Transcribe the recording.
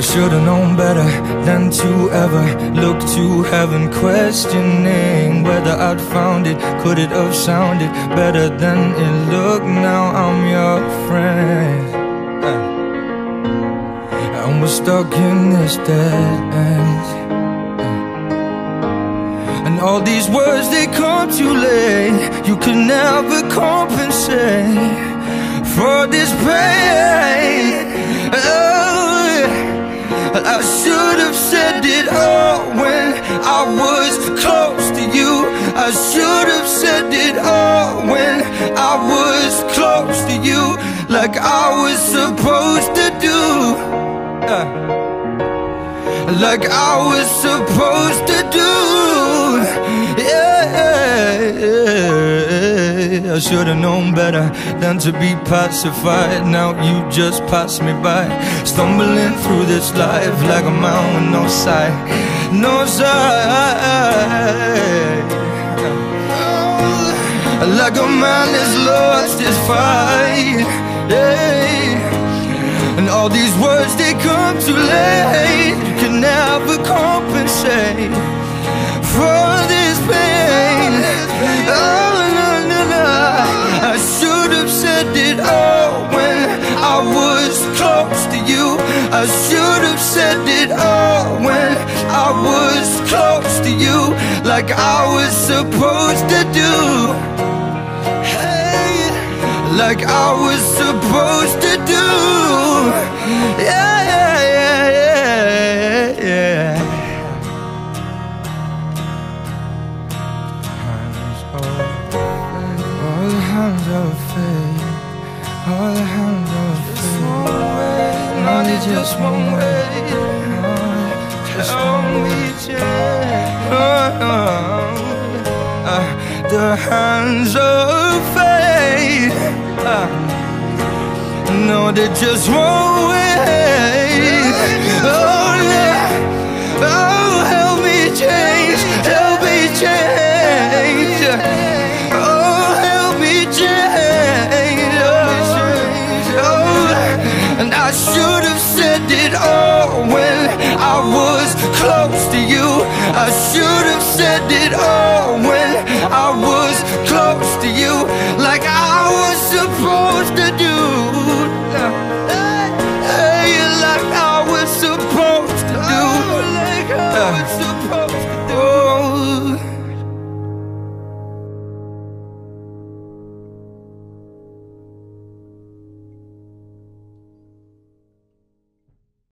should've known better than to ever look to heaven Questioning whether I'd found it Could it have sounded better than it looked Now I'm your friend uh. And we're stuck in this dead end uh. And all these words, they come too late You can never compensate For this pain I should have said it all when I was close to you. I should have said it all when I was close to you Like I was supposed to do. Uh, Like I was supposed to do I should've known better than to be pacified. Now you just pass me by Stumbling through this life like a with no sight No sight Like a man that's lost his fight yeah. And all these words, they come too late can never compensate I should have said it all when I was close to you Like I was supposed to do. Hey, like I was supposed to do. Yeah, yeah, yeah, yeah, yeah. All the hands of fate All the hands of fate No, they just won't wait wait, yeah uh, The hands of fate uh, No, they just won't wait Oh, yeah. Oh, when I was close to you. I should have said it all when.